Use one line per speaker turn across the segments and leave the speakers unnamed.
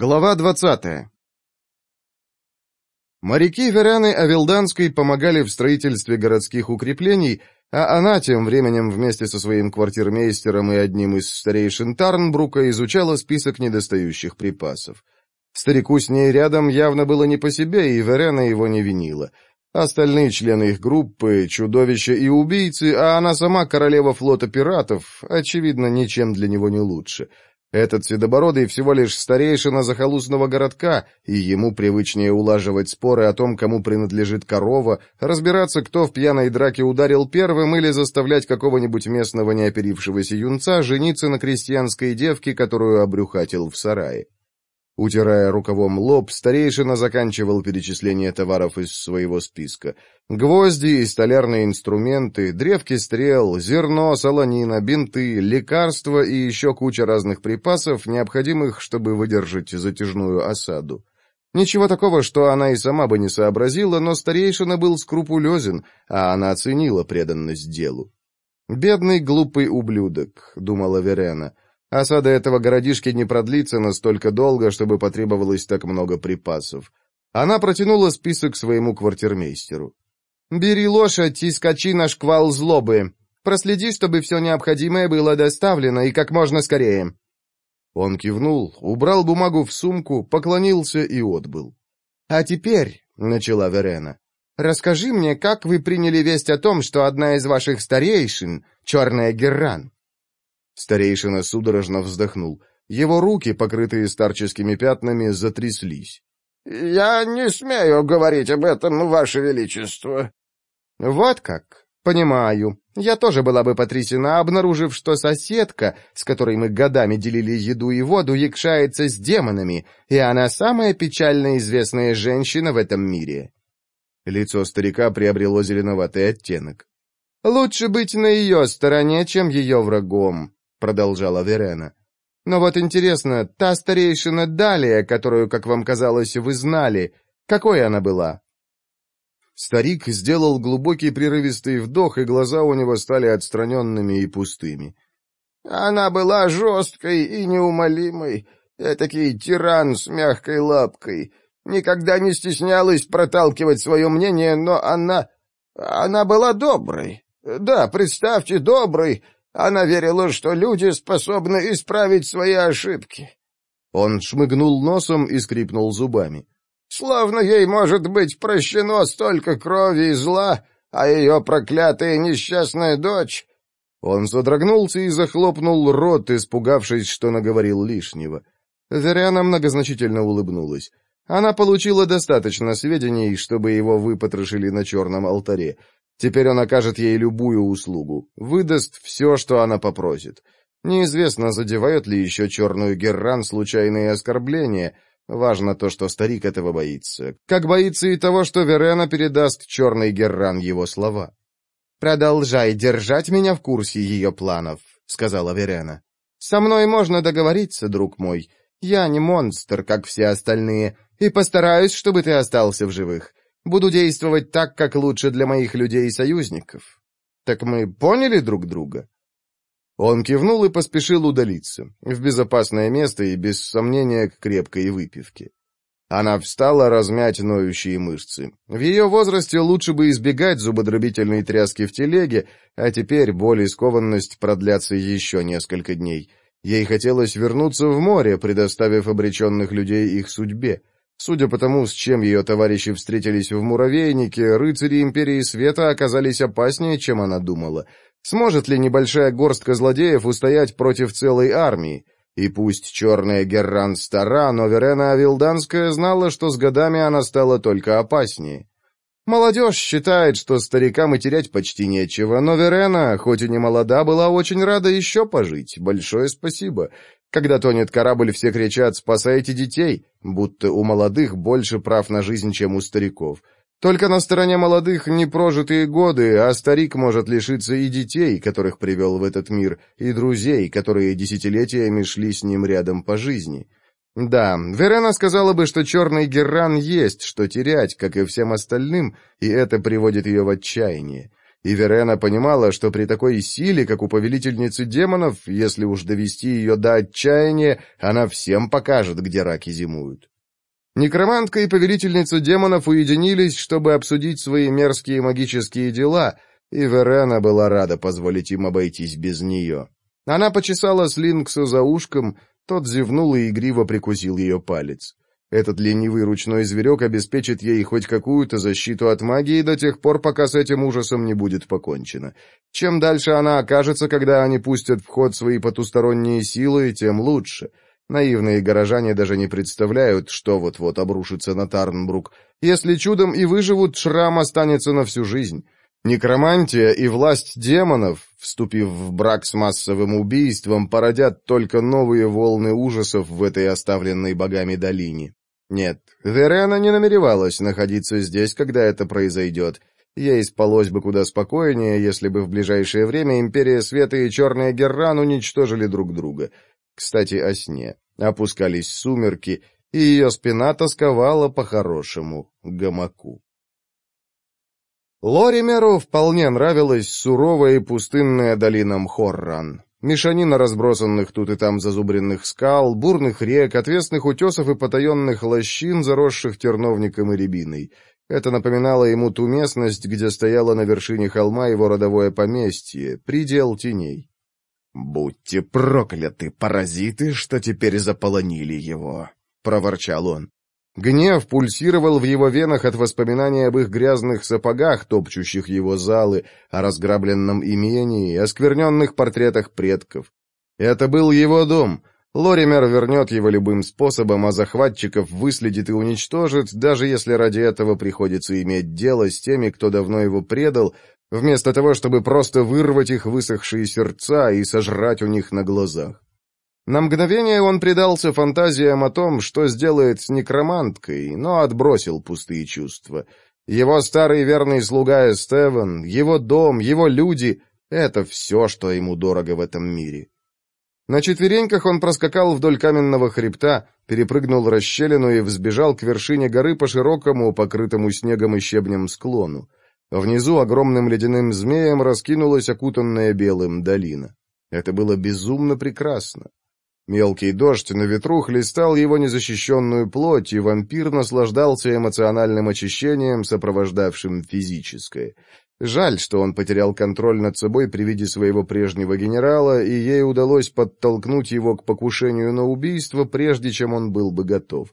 Глава 20. Моряки Вераны Авилданской помогали в строительстве городских укреплений, а она тем временем вместе со своим квартирмейстером и одним из старейшин Тарнбрука изучала список недостающих припасов. Старику с ней рядом явно было не по себе, и Верена его не винила. Остальные члены их группы, чудовища и убийцы, а она сама королева флота пиратов, очевидно, ничем для него не лучше — этот седобородый всего лишь старейшина захолустного городка, и ему привычнее улаживать споры о том, кому принадлежит корова, разбираться, кто в пьяной драке ударил первым, или заставлять какого-нибудь местного неоперившегося юнца жениться на крестьянской девке, которую обрюхатил в сарае. Утирая рукавом лоб, старейшина заканчивал перечисление товаров из своего списка. Гвозди и столярные инструменты, древки стрел, зерно, солонина, бинты, лекарства и еще куча разных припасов, необходимых, чтобы выдержать затяжную осаду. Ничего такого, что она и сама бы не сообразила, но старейшина был скрупулезен, а она оценила преданность делу. «Бедный глупый ублюдок», — думала Верена, — а Осада этого городишки не продлится настолько долго, чтобы потребовалось так много припасов. Она протянула список своему квартирмейстеру. «Бери лошадь и скачи на шквал злобы. Проследи, чтобы все необходимое было доставлено и как можно скорее». Он кивнул, убрал бумагу в сумку, поклонился и отбыл. «А теперь», — начала Верена, — «расскажи мне, как вы приняли весть о том, что одна из ваших старейшин, черная Герран, Старейшина судорожно вздохнул. Его руки, покрытые старческими пятнами, затряслись.
«Я не смею говорить об этом, Ваше Величество».
«Вот как? Понимаю. Я тоже была бы потрясена, обнаружив, что соседка, с которой мы годами делили еду и воду, якшается с демонами, и она самая печально известная женщина в этом мире». Лицо старика приобрело зеленоватый оттенок. «Лучше быть на ее стороне, чем ее врагом. — продолжала Верена. «Но вот интересно, та старейшина Далия, которую, как вам казалось, вы знали, какой она была?» Старик сделал глубокий прерывистый вдох, и глаза у него стали отстраненными и пустыми.
«Она была жесткой и неумолимой, этакий тиран с мягкой лапкой. Никогда не стеснялась проталкивать свое мнение, но она... она была доброй. Да, представьте, доброй, она верила, что люди способны исправить свои ошибки.
Он шмыгнул носом и скрипнул зубами.
Словно ей может быть прощено столько крови и зла, а ее проклятая несчастная дочь...
Он содрогнулся и захлопнул рот, испугавшись, что наговорил лишнего. Заряна многозначительно улыбнулась. Она получила достаточно сведений, чтобы его выпотрошили на черном алтаре. Теперь он окажет ей любую услугу, выдаст все, что она попросит. Неизвестно, задевают ли еще черную Герран случайные оскорбления. Важно то, что старик этого боится. Как боится и того, что Верена передаст черный Герран его слова. «Продолжай держать меня в курсе ее планов», — сказала Верена. «Со мной можно договориться, друг мой. Я не монстр, как все остальные, и постараюсь, чтобы ты остался в живых. Буду действовать так, как лучше для моих людей и союзников. Так мы поняли друг друга?» Он кивнул и поспешил удалиться, в безопасное место и, без сомнения, к крепкой выпивке. Она встала размять ноющие мышцы. В ее возрасте лучше бы избегать зубодробительной тряски в телеге, а теперь боль и скованность продлятся еще несколько дней. Ей хотелось вернуться в море, предоставив обреченных людей их судьбе. Судя по тому, с чем ее товарищи встретились в муравейнике, рыцари Империи Света оказались опаснее, чем она думала. Сможет ли небольшая горстка злодеев устоять против целой армии? И пусть черная Герран стара, но Верена Авилданская знала, что с годами она стала только опаснее. Молодежь считает, что старикам и терять почти нечего, но Верена, хоть и не молода, была очень рада еще пожить, большое спасибо, когда тонет корабль, все кричат «Спасайте детей!», будто у молодых больше прав на жизнь, чем у стариков. Только на стороне молодых не прожитые годы, а старик может лишиться и детей, которых привел в этот мир, и друзей, которые десятилетиями шли с ним рядом по жизни. Да, Верена сказала бы, что черный герран есть, что терять, как и всем остальным, и это приводит ее в отчаяние и Верена понимала, что при такой силе, как у повелительницы демонов, если уж довести ее до отчаяния, она всем покажет, где раки зимуют. Некромантка и повелительница демонов уединились, чтобы обсудить свои мерзкие магические дела, и Верена была рада позволить им обойтись без нее. Она почесала Слинкса за ушком, тот зевнул и игриво прикусил ее палец. Этот ленивый ручной зверек обеспечит ей хоть какую-то защиту от магии до тех пор, пока с этим ужасом не будет покончено. Чем дальше она окажется, когда они пустят в ход свои потусторонние силы, тем лучше. Наивные горожане даже не представляют, что вот-вот обрушится на Тарнбрук. Если чудом и выживут, шрам останется на всю жизнь. Некромантия и власть демонов, вступив в брак с массовым убийством, породят только новые волны ужасов в этой оставленной богами долине. Нет, Верена не намеревалась находиться здесь, когда это произойдет. Ей спалось бы куда спокойнее, если бы в ближайшее время Империя Света и Черная Герран уничтожили друг друга. Кстати, о сне. Опускались сумерки, и ее спина тосковала по хорошему гамаку. Лоримеру вполне нравилась суровая и пустынная долина Мхорран. Мешанина разбросанных тут и там зазубренных скал, бурных рек, отвесных утесов и потаенных лощин, заросших терновником и рябиной. Это напоминало ему ту местность, где стояло на вершине холма его родовое поместье, предел теней. «Будьте прокляты, паразиты, что теперь заполонили его!» — проворчал он. Гнев пульсировал в его венах от воспоминаний об их грязных сапогах, топчущих его залы, о разграбленном имении, о скверненных портретах предков. Это был его дом. Лоример вернет его любым способом, а захватчиков выследит и уничтожит, даже если ради этого приходится иметь дело с теми, кто давно его предал, вместо того, чтобы просто вырвать их высохшие сердца и сожрать у них на глазах. На мгновение он предался фантазиям о том, что сделает с некроманткой, но отбросил пустые чувства. Его старый верный слуга Эстеван, его дом, его люди — это все, что ему дорого в этом мире. На четвереньках он проскакал вдоль каменного хребта, перепрыгнул расщелину и взбежал к вершине горы по широкому, покрытому снегом и щебнем склону. Внизу огромным ледяным змеем раскинулась окутанная белым долина. Это было безумно прекрасно. Мелкий дождь на ветру хлестал его незащищенную плоть, и вампир наслаждался эмоциональным очищением, сопровождавшим физическое. Жаль, что он потерял контроль над собой при виде своего прежнего генерала, и ей удалось подтолкнуть его к покушению на убийство, прежде чем он был бы готов.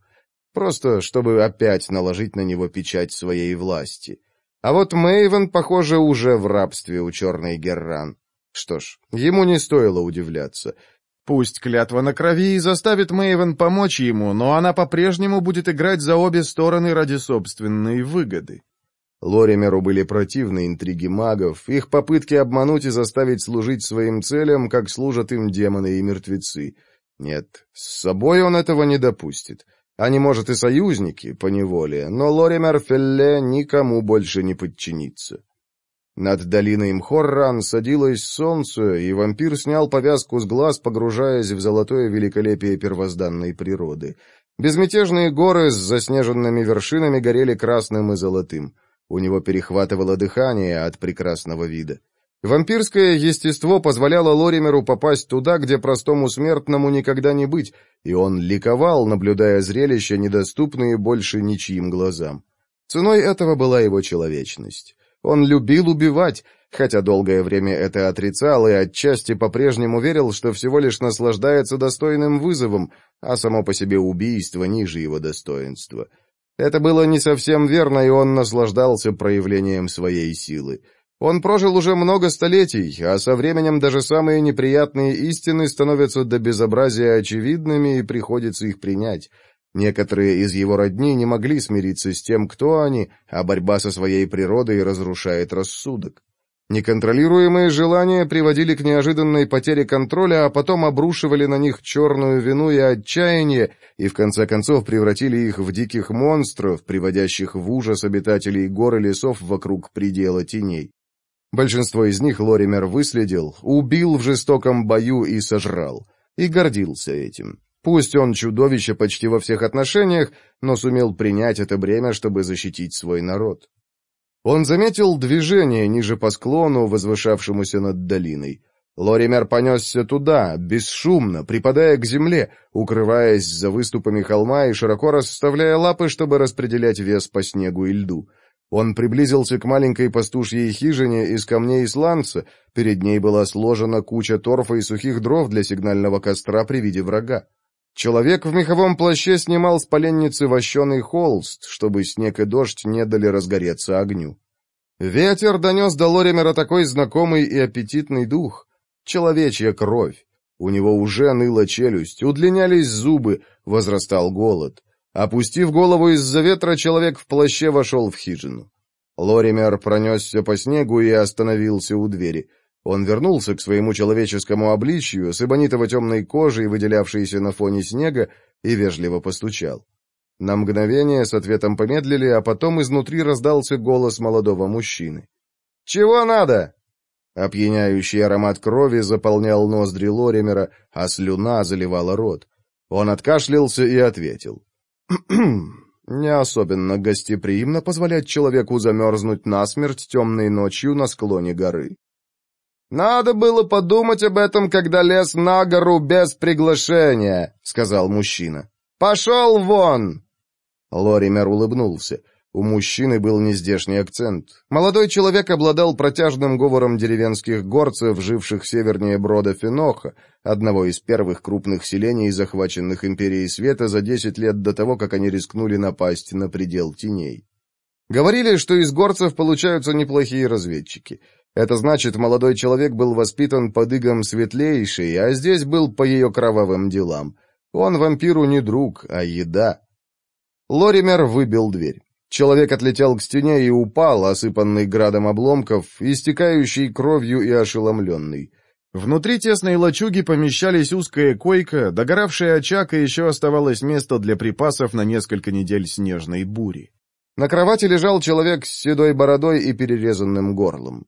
Просто, чтобы опять наложить на него печать своей власти. А вот Мэйвен, похоже, уже в рабстве у черной Герран. Что ж, ему не стоило удивляться — Пусть клятва на крови и заставит Мэйвен помочь ему, но она по-прежнему будет играть за обе стороны ради собственной выгоды. Лоримеру были противны интриги магов, их попытки обмануть и заставить служить своим целям, как служат им демоны и мертвецы. Нет, с собой он этого не допустит. Они, может, и союзники, поневоле, но Лоример Фелле никому больше не подчинится. Над долиной Мхорран садилось солнце, и вампир снял повязку с глаз, погружаясь в золотое великолепие первозданной природы. Безмятежные горы с заснеженными вершинами горели красным и золотым. У него перехватывало дыхание от прекрасного вида. Вампирское естество позволяло Лоримеру попасть туда, где простому смертному никогда не быть, и он ликовал, наблюдая зрелища, недоступные больше ничьим глазам. Ценой этого была его человечность. Он любил убивать, хотя долгое время это отрицал и отчасти по-прежнему верил, что всего лишь наслаждается достойным вызовом, а само по себе убийство ниже его достоинства. Это было не совсем верно, и он наслаждался проявлением своей силы. Он прожил уже много столетий, а со временем даже самые неприятные истины становятся до безобразия очевидными и приходится их принять. Некоторые из его родни не могли смириться с тем, кто они, а борьба со своей природой разрушает рассудок. Неконтролируемые желания приводили к неожиданной потере контроля, а потом обрушивали на них черную вину и отчаяние, и в конце концов превратили их в диких монстров, приводящих в ужас обитателей гор и лесов вокруг предела теней. Большинство из них Лоример выследил, убил в жестоком бою и сожрал, и гордился этим. Пусть он чудовище почти во всех отношениях, но сумел принять это бремя, чтобы защитить свой народ. Он заметил движение ниже по склону, возвышавшемуся над долиной. Лоример понесся туда, бесшумно, припадая к земле, укрываясь за выступами холма и широко расставляя лапы, чтобы распределять вес по снегу и льду. Он приблизился к маленькой пастушьей хижине из камней сланца, перед ней была сложена куча торфа и сухих дров для сигнального костра при виде врага. Человек в меховом плаще снимал с поленницы вощеный холст, чтобы снег и дождь не дали разгореться огню. Ветер донес до Лоримера такой знакомый и аппетитный дух. Человечья кровь. У него уже ныла челюсть, удлинялись зубы, возрастал голод. Опустив голову из-за ветра, человек в плаще вошел в хижину. Лоример пронесся по снегу и остановился у двери. Он вернулся к своему человеческому обличью с эбонитово-темной кожей, выделявшейся на фоне снега, и вежливо постучал. На мгновение с ответом помедлили, а потом изнутри раздался голос молодого мужчины. «Чего надо?» Опьяняющий аромат крови заполнял ноздри Лоримера, а слюна заливала рот. Он откашлялся и ответил. «Не особенно гостеприимно позволять человеку замерзнуть насмерть темной ночью на склоне горы». «Надо было подумать об этом, когда лез на гору без приглашения», — сказал мужчина. «Пошел вон!» Лоример улыбнулся. У мужчины был нездешний акцент. Молодой человек обладал протяжным говором деревенских горцев, живших севернее брода Феноха, одного из первых крупных селений, захваченных Империей Света за 10 лет до того, как они рискнули напасть на предел теней. Говорили, что из горцев получаются неплохие разведчики — это значит, молодой человек был воспитан под игом светлейшей, а здесь был по ее кровавым делам. Он вампиру не друг, а еда. Лоример выбил дверь. Человек отлетел к стене и упал, осыпанный градом обломков, истекающий кровью и ошеломленный. Внутри тесной лачуги помещались узкая койка, догоравший очаг, и еще оставалось место для припасов на несколько недель снежной бури. На кровати лежал человек с седой бородой и перерезанным горлом.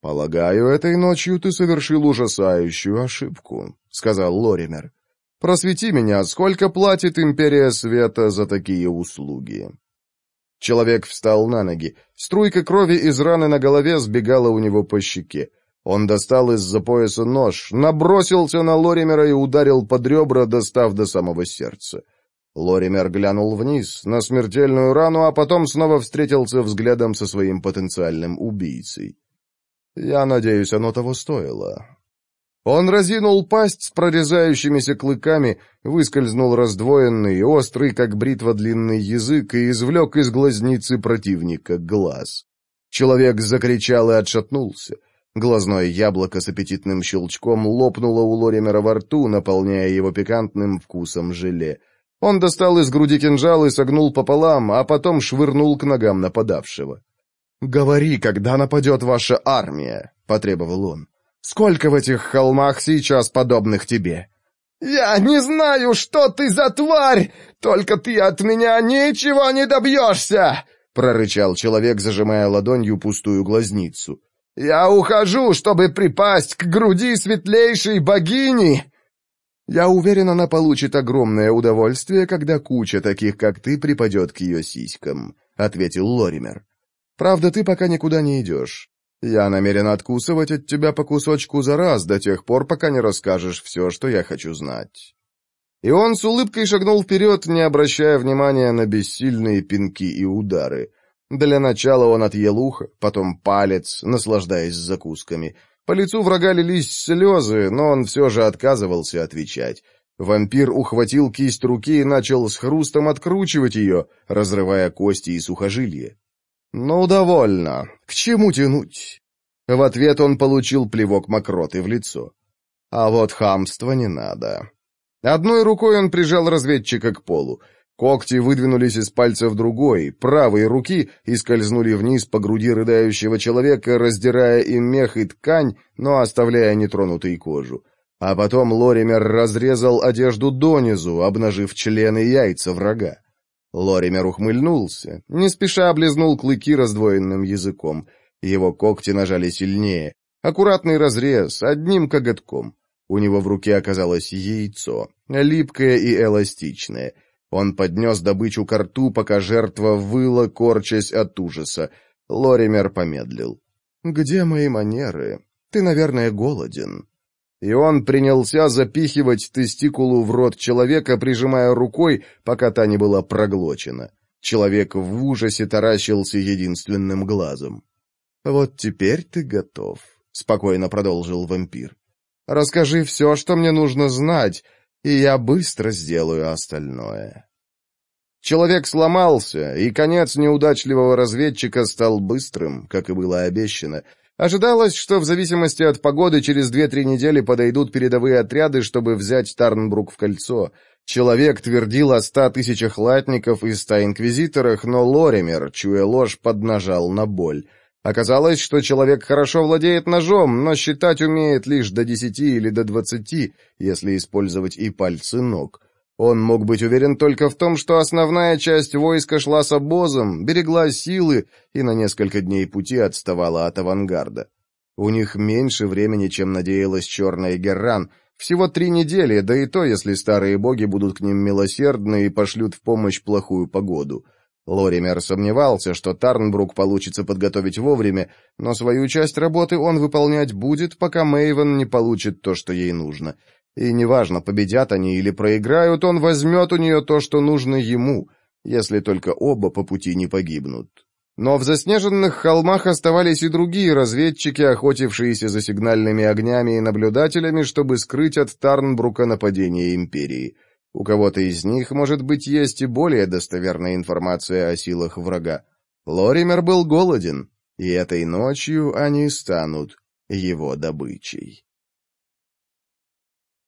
«Полагаю, этой ночью ты совершил ужасающую ошибку», — сказал Лоример. «Просвети меня, сколько платит Империя Света за такие услуги?» Человек встал на ноги. Струйка крови из раны на голове сбегала у него по щеке. Он достал из-за пояса нож, набросился на Лоримера и ударил под ребра, достав до самого сердца. Лоример глянул вниз, на смертельную рану, а потом снова встретился взглядом со своим потенциальным убийцей. Я надеюсь, оно того стоило. Он разинул пасть с прорезающимися клыками, выскользнул раздвоенный, и острый, как бритва, длинный язык и извлек из глазницы противника глаз. Человек закричал и отшатнулся. Глазное яблоко с аппетитным щелчком лопнуло у Лоримера во рту, наполняя его пикантным вкусом желе. Он достал из груди кинжал и согнул пополам, а потом швырнул к ногам нападавшего. «Говори, когда нападет ваша армия», — потребовал он. «Сколько в этих холмах сейчас подобных тебе?» «Я не знаю, что ты за тварь! Только ты от меня ничего не добьешься!» — прорычал человек, зажимая ладонью пустую глазницу. «Я ухожу, чтобы припасть к груди светлейшей богини!» Я уверен, она получит огромное удовольствие, когда куча таких, как ты, припадет к ее сиськам, — ответил Лоример. Правда, ты пока никуда не идешь. Я намерен откусывать от тебя по кусочку за раз до тех пор, пока не расскажешь все, что я хочу знать». И он с улыбкой шагнул вперед, не обращая внимания на бессильные пинки и удары. Для начала он отъел ухо, потом палец, наслаждаясь закусками. По лицу врага лились слезы, но он все же отказывался отвечать. Вампир ухватил кисть руки и начал с хрустом откручивать ее, разрывая кости и сухожилия. «Ну, довольно. К чему тянуть?» В ответ он получил плевок мокроты в лицо. «А вот хамство не надо». Одной рукой он прижал разведчика к полу. Когти выдвинулись из пальцев другой, правой руки, и скользнули вниз по груди рыдающего человека, раздирая им мех, и ткань, но оставляя нетронутой кожу. А потом Лоример разрезал одежду донизу, обнажив члены яйца врага. Лоример ухмыльнулся, не спеша облизнул клыки раздвоенным языком. Его когти нажали сильнее. Аккуратный разрез, одним коготком. У него в руке оказалось яйцо, липкое и эластичное. Он поднес добычу к рту, пока жертва выла, корчась от ужаса. Лоример помедлил. «Где мои манеры? Ты, наверное, голоден» и он принялся запихивать тестикулу в рот человека, прижимая рукой, пока та не была проглочена. Человек в ужасе таращился единственным глазом. «Вот теперь ты готов», — спокойно продолжил вампир. «Расскажи все, что мне нужно знать, и я быстро сделаю остальное». Человек сломался, и конец неудачливого разведчика стал быстрым, как и было обещано, Ожидалось, что в зависимости от погоды через 2-3 недели подойдут передовые отряды, чтобы взять Тарнбрук в кольцо. Человек твердил о ста тысячах латников и ста инквизиторах, но Лоример, чуя ложь, поднажал на боль. Оказалось, что человек хорошо владеет ножом, но считать умеет лишь до десяти или до двадцати, если использовать и пальцы ног. Он мог быть уверен только в том, что основная часть войска шла с обозом, берегла силы и на несколько дней пути отставала от авангарда. У них меньше времени, чем надеялась Черная Герран, всего три недели, да и то, если старые боги будут к ним милосердны и пошлют в помощь плохую погоду. Лоример сомневался, что Тарнбрук получится подготовить вовремя, но свою часть работы он выполнять будет, пока Мэйвен не получит то, что ей нужно — и неважно, победят они или проиграют, он возьмет у нее то, что нужно ему, если только оба по пути не погибнут. Но в заснеженных холмах оставались и другие разведчики, охотившиеся за сигнальными огнями и наблюдателями, чтобы скрыть от Тарнбрука нападение Империи. У кого-то из них, может быть, есть и более достоверная информация о силах врага. Лоример был голоден, и этой ночью они станут его добычей.